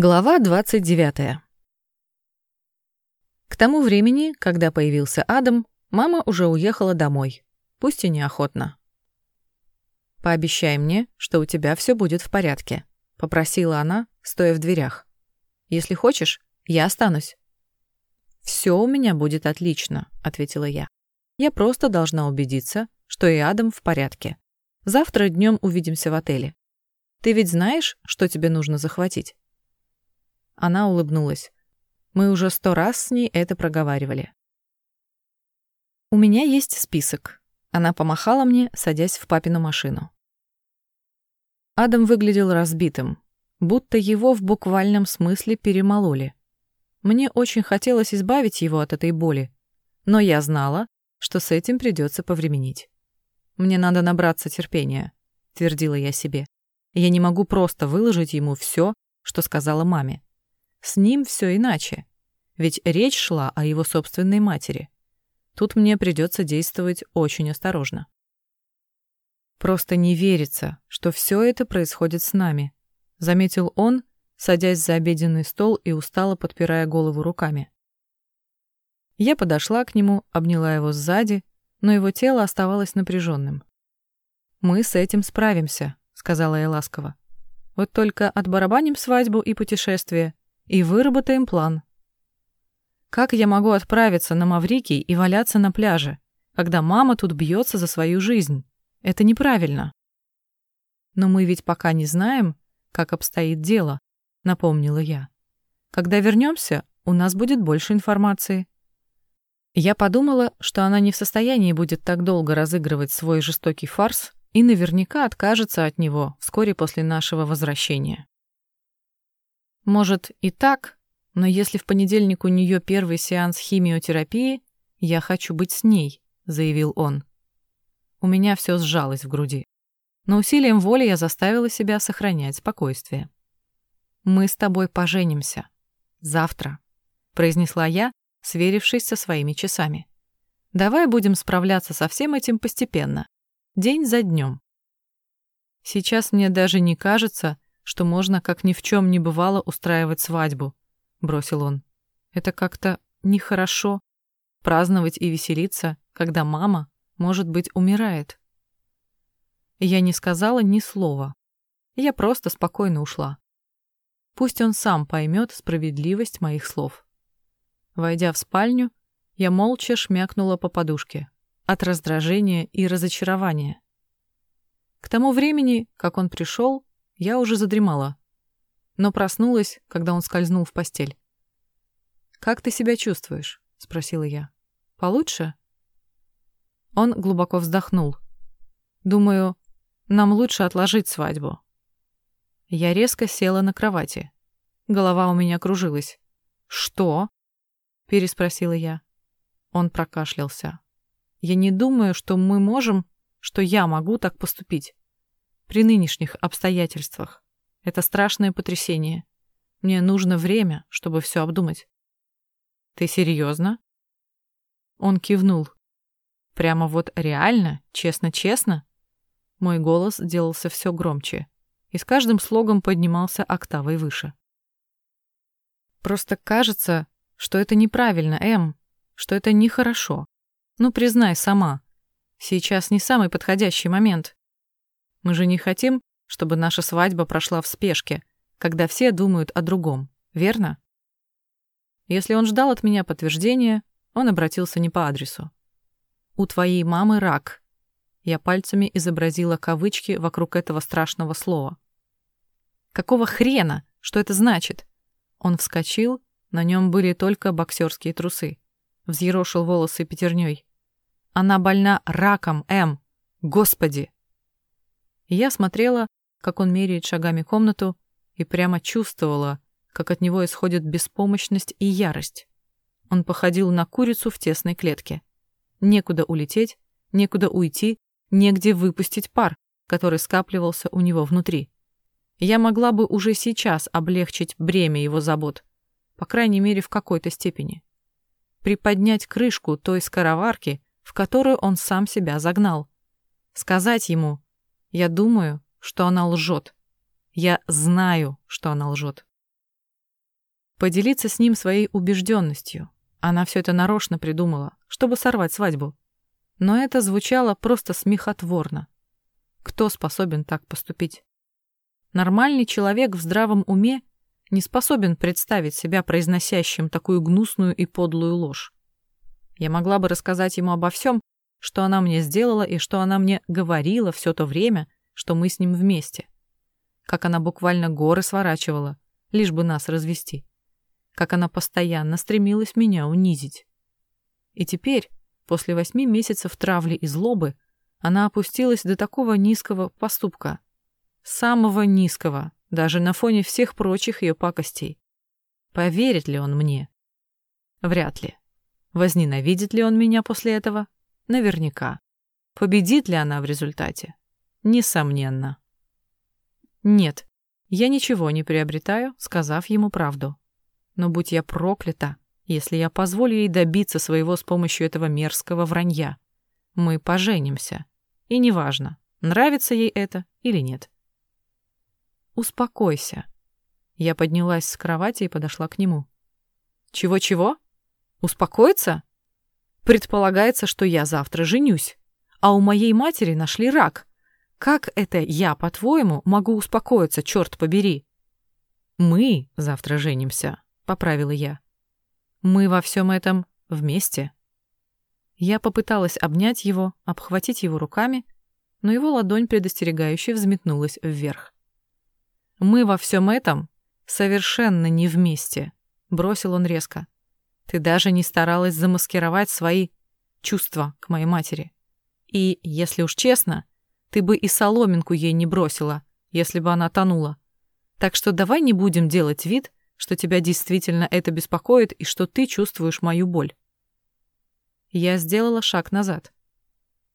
Глава 29. К тому времени, когда появился Адам, мама уже уехала домой, пусть и неохотно. «Пообещай мне, что у тебя все будет в порядке», — попросила она, стоя в дверях. «Если хочешь, я останусь». «Все у меня будет отлично», — ответила я. «Я просто должна убедиться, что и Адам в порядке. Завтра днем увидимся в отеле. Ты ведь знаешь, что тебе нужно захватить?» Она улыбнулась. Мы уже сто раз с ней это проговаривали. «У меня есть список». Она помахала мне, садясь в папину машину. Адам выглядел разбитым, будто его в буквальном смысле перемололи. Мне очень хотелось избавить его от этой боли, но я знала, что с этим придется повременить. «Мне надо набраться терпения», — твердила я себе. «Я не могу просто выложить ему все, что сказала маме. С ним все иначе. Ведь речь шла о его собственной матери. Тут мне придется действовать очень осторожно. Просто не верится, что все это происходит с нами, заметил он, садясь за обеденный стол и устало подпирая голову руками. Я подошла к нему, обняла его сзади, но его тело оставалось напряженным. «Мы с этим справимся», — сказала я ласково. «Вот только отбарабаним свадьбу и путешествие, и выработаем план. Как я могу отправиться на Маврикий и валяться на пляже, когда мама тут бьется за свою жизнь? Это неправильно. Но мы ведь пока не знаем, как обстоит дело, напомнила я. Когда вернемся, у нас будет больше информации. Я подумала, что она не в состоянии будет так долго разыгрывать свой жестокий фарс и наверняка откажется от него вскоре после нашего возвращения. Может, и так, но если в понедельник у нее первый сеанс химиотерапии, я хочу быть с ней, заявил он. У меня все сжалось в груди. Но усилием воли я заставила себя сохранять спокойствие. «Мы с тобой поженимся. Завтра», — произнесла я, сверившись со своими часами. «Давай будем справляться со всем этим постепенно, день за днем. Сейчас мне даже не кажется, что можно, как ни в чем не бывало, устраивать свадьбу», — бросил он. «Это как-то нехорошо праздновать и веселиться, когда мама, может быть, умирает». Я не сказала ни слова. Я просто спокойно ушла. Пусть он сам поймет справедливость моих слов. Войдя в спальню, я молча шмякнула по подушке от раздражения и разочарования. К тому времени, как он пришел, я уже задремала, но проснулась, когда он скользнул в постель. «Как ты себя чувствуешь?» — спросила я. «Получше?» Он глубоко вздохнул. «Думаю, нам лучше отложить свадьбу». Я резко села на кровати. Голова у меня кружилась. «Что?» — переспросила я. Он прокашлялся. «Я не думаю, что мы можем, что я могу так поступить при нынешних обстоятельствах. Это страшное потрясение. Мне нужно время, чтобы все обдумать. Ты серьезно? Он кивнул. Прямо вот реально, честно-честно? Мой голос делался все громче, и с каждым слогом поднимался октавой выше. Просто кажется, что это неправильно, Эм, что это нехорошо. Ну, признай сама. Сейчас не самый подходящий момент. Мы же не хотим, чтобы наша свадьба прошла в спешке, когда все думают о другом, верно? Если он ждал от меня подтверждения, он обратился не по адресу. «У твоей мамы рак». Я пальцами изобразила кавычки вокруг этого страшного слова. «Какого хрена? Что это значит?» Он вскочил, на нем были только боксерские трусы. Взъерошил волосы пятерней. «Она больна раком, М. Господи!» Я смотрела, как он меряет шагами комнату, и прямо чувствовала, как от него исходит беспомощность и ярость. Он походил на курицу в тесной клетке. Некуда улететь, некуда уйти, негде выпустить пар, который скапливался у него внутри. Я могла бы уже сейчас облегчить бремя его забот, по крайней мере, в какой-то степени. Приподнять крышку той скороварки, в которую он сам себя загнал. Сказать ему, я думаю, что она лжет. Я знаю, что она лжет. Поделиться с ним своей убежденностью. Она все это нарочно придумала, чтобы сорвать свадьбу. Но это звучало просто смехотворно. Кто способен так поступить? Нормальный человек в здравом уме не способен представить себя произносящим такую гнусную и подлую ложь. Я могла бы рассказать ему обо всем, что она мне сделала и что она мне говорила все то время, что мы с ним вместе. Как она буквально горы сворачивала, лишь бы нас развести. Как она постоянно стремилась меня унизить. И теперь, после восьми месяцев травли и злобы, она опустилась до такого низкого поступка. Самого низкого, даже на фоне всех прочих ее пакостей. Поверит ли он мне? Вряд ли. Возненавидит ли он меня после этого? Наверняка. Победит ли она в результате? Несомненно. Нет, я ничего не приобретаю, сказав ему правду. Но будь я проклята, если я позволю ей добиться своего с помощью этого мерзкого вранья. Мы поженимся. И неважно, нравится ей это или нет. Успокойся. Я поднялась с кровати и подошла к нему. Чего-чего? Успокоиться? Предполагается, что я завтра женюсь, а у моей матери нашли рак. Как это я, по-твоему, могу успокоиться, черт побери? Мы завтра женимся, поправила я. Мы во всем этом вместе. Я попыталась обнять его, обхватить его руками, но его ладонь предостерегающе взметнулась вверх. Мы во всем этом совершенно не вместе, бросил он резко. Ты даже не старалась замаскировать свои чувства к моей матери. И, если уж честно, ты бы и соломинку ей не бросила, если бы она тонула. Так что давай не будем делать вид, что тебя действительно это беспокоит и что ты чувствуешь мою боль. Я сделала шаг назад.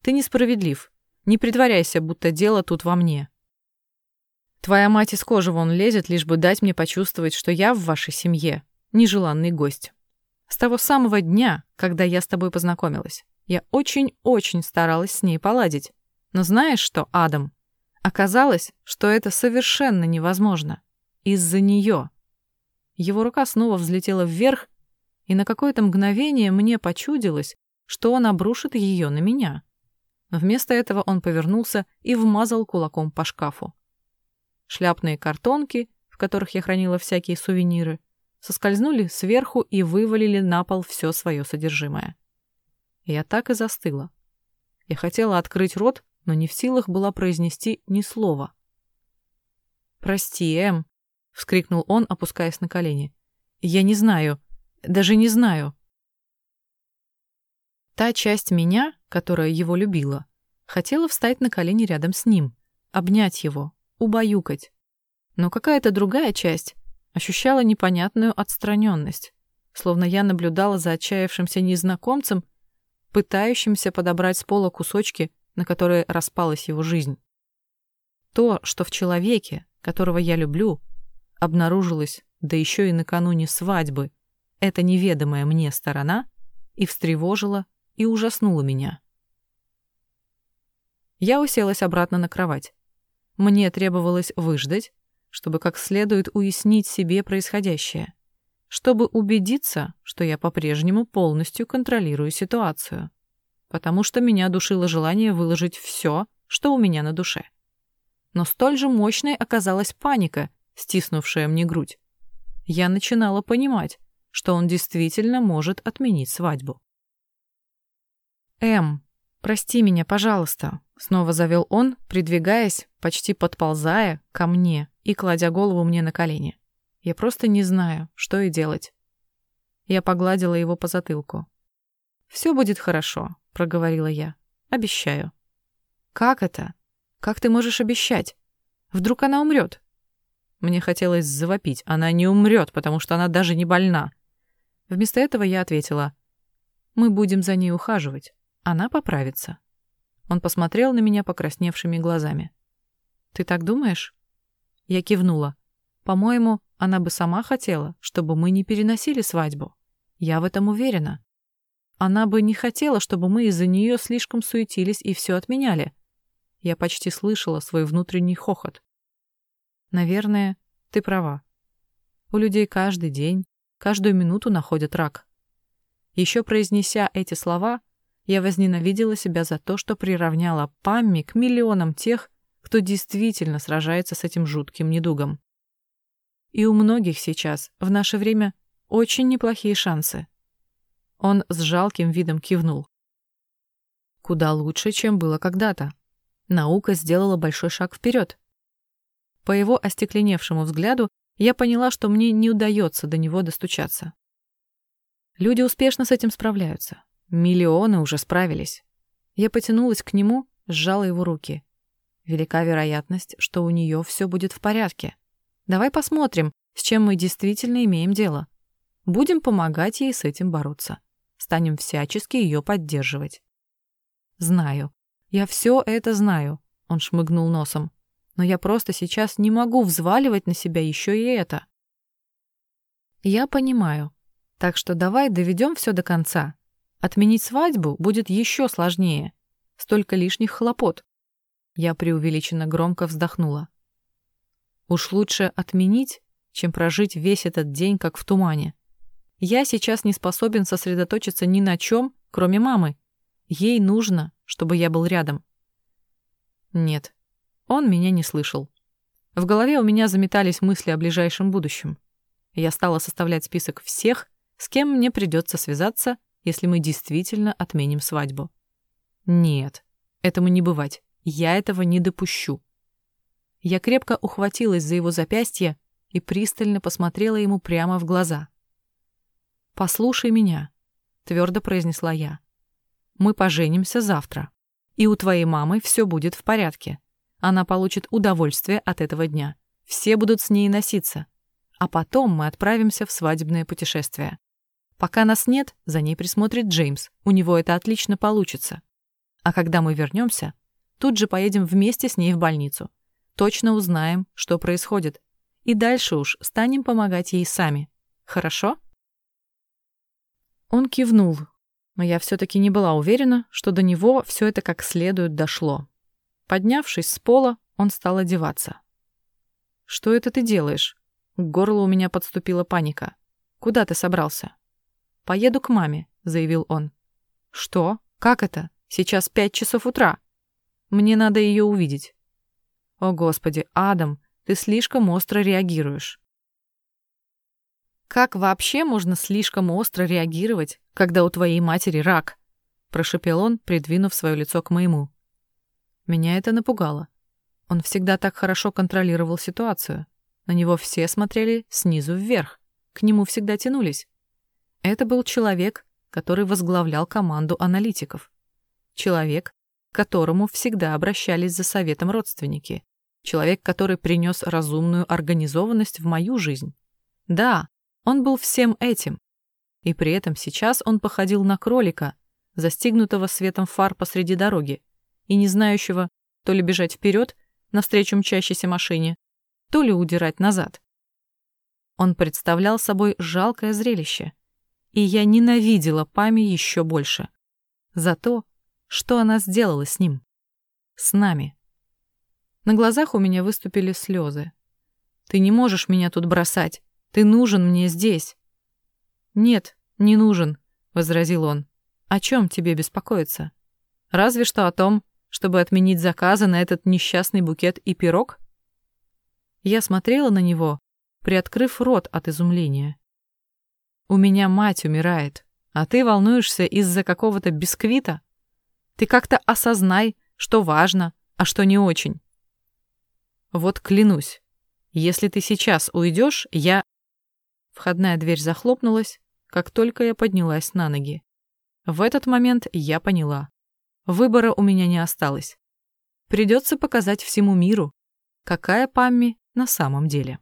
Ты несправедлив. Не притворяйся, будто дело тут во мне. Твоя мать из кожи вон лезет, лишь бы дать мне почувствовать, что я в вашей семье нежеланный гость. С того самого дня, когда я с тобой познакомилась, я очень-очень старалась с ней поладить. Но знаешь что, Адам? Оказалось, что это совершенно невозможно. Из-за нее. Его рука снова взлетела вверх, и на какое-то мгновение мне почудилось, что он обрушит ее на меня. Но вместо этого он повернулся и вмазал кулаком по шкафу. Шляпные картонки, в которых я хранила всякие сувениры, соскользнули сверху и вывалили на пол все свое содержимое. Я так и застыла. Я хотела открыть рот, но не в силах была произнести ни слова. «Прости, Эм», — вскрикнул он, опускаясь на колени. «Я не знаю, даже не знаю». Та часть меня, которая его любила, хотела встать на колени рядом с ним, обнять его, убаюкать. Но какая-то другая часть ощущала непонятную отстраненность, словно я наблюдала за отчаявшимся незнакомцем, пытающимся подобрать с пола кусочки, на которые распалась его жизнь. То, что в человеке, которого я люблю, обнаружилось, да еще и накануне свадьбы, эта неведомая мне сторона, и встревожила, и ужаснула меня. Я уселась обратно на кровать. Мне требовалось выждать, чтобы как следует уяснить себе происходящее, чтобы убедиться, что я по-прежнему полностью контролирую ситуацию, потому что меня душило желание выложить все, что у меня на душе. Но столь же мощной оказалась паника, стиснувшая мне грудь. Я начинала понимать, что он действительно может отменить свадьбу. «Эм, прости меня, пожалуйста», Снова завел он, придвигаясь, почти подползая ко мне и кладя голову мне на колени. Я просто не знаю, что и делать. Я погладила его по затылку. «Все будет хорошо», — проговорила я. «Обещаю». «Как это? Как ты можешь обещать? Вдруг она умрет?» Мне хотелось завопить. Она не умрет, потому что она даже не больна. Вместо этого я ответила. «Мы будем за ней ухаживать. Она поправится». Он посмотрел на меня покрасневшими глазами. «Ты так думаешь?» Я кивнула. «По-моему, она бы сама хотела, чтобы мы не переносили свадьбу. Я в этом уверена. Она бы не хотела, чтобы мы из-за нее слишком суетились и все отменяли. Я почти слышала свой внутренний хохот. Наверное, ты права. У людей каждый день каждую минуту находят рак. Еще произнеся эти слова, я возненавидела себя за то, что приравняла Памми к миллионам тех, кто действительно сражается с этим жутким недугом. И у многих сейчас, в наше время, очень неплохие шансы. Он с жалким видом кивнул. Куда лучше, чем было когда-то. Наука сделала большой шаг вперед. По его остекленевшему взгляду я поняла, что мне не удается до него достучаться. Люди успешно с этим справляются. Миллионы уже справились. Я потянулась к нему, сжала его руки. Велика вероятность, что у нее все будет в порядке. Давай посмотрим, с чем мы действительно имеем дело. Будем помогать ей с этим бороться. Станем всячески ее поддерживать. Знаю. Я все это знаю, он шмыгнул носом. Но я просто сейчас не могу взваливать на себя еще и это. Я понимаю. Так что давай доведем все до конца. Отменить свадьбу будет еще сложнее. Столько лишних хлопот. Я преувеличенно громко вздохнула. Уж лучше отменить, чем прожить весь этот день как в тумане. Я сейчас не способен сосредоточиться ни на чем, кроме мамы. Ей нужно, чтобы я был рядом. Нет, он меня не слышал. В голове у меня заметались мысли о ближайшем будущем. Я стала составлять список всех, с кем мне придется связаться, если мы действительно отменим свадьбу. Нет, этому не бывать. Я этого не допущу. Я крепко ухватилась за его запястье и пристально посмотрела ему прямо в глаза. «Послушай меня», — твердо произнесла я. «Мы поженимся завтра, и у твоей мамы все будет в порядке. Она получит удовольствие от этого дня. Все будут с ней носиться. А потом мы отправимся в свадебное путешествие. Пока нас нет, за ней присмотрит Джеймс. У него это отлично получится. А когда мы вернемся, тут же поедем вместе с ней в больницу точно узнаем, что происходит. И дальше уж станем помогать ей сами. Хорошо? Он кивнул, но я все-таки не была уверена, что до него все это как следует дошло. Поднявшись с пола, он стал одеваться. «Что это ты делаешь?» К горлу у меня подступила паника. «Куда ты собрался?» «Поеду к маме», — заявил он. «Что? Как это? Сейчас пять часов утра. Мне надо ее увидеть». О, Господи, Адам, ты слишком остро реагируешь. Как вообще можно слишком остро реагировать, когда у твоей матери рак? Прошепел он, придвинув свое лицо к моему. Меня это напугало. Он всегда так хорошо контролировал ситуацию. На него все смотрели снизу вверх. К нему всегда тянулись. Это был человек, который возглавлял команду аналитиков. Человек, к которому всегда обращались за советом родственники. Человек, который принес разумную организованность в мою жизнь. Да, он был всем этим. И при этом сейчас он походил на кролика, застигнутого светом фар посреди дороги, и не знающего то ли бежать вперед, навстречу мчащейся машине, то ли удирать назад. Он представлял собой жалкое зрелище, и я ненавидела Пами еще больше. За то, что она сделала с ним. С нами. На глазах у меня выступили слезы. «Ты не можешь меня тут бросать. Ты нужен мне здесь». «Нет, не нужен», — возразил он. «О чем тебе беспокоиться? Разве что о том, чтобы отменить заказы на этот несчастный букет и пирог?» Я смотрела на него, приоткрыв рот от изумления. «У меня мать умирает, а ты волнуешься из-за какого-то бисквита? Ты как-то осознай, что важно, а что не очень». Вот клянусь, если ты сейчас уйдешь, я...» Входная дверь захлопнулась, как только я поднялась на ноги. В этот момент я поняла. Выбора у меня не осталось. Придется показать всему миру, какая Памми на самом деле.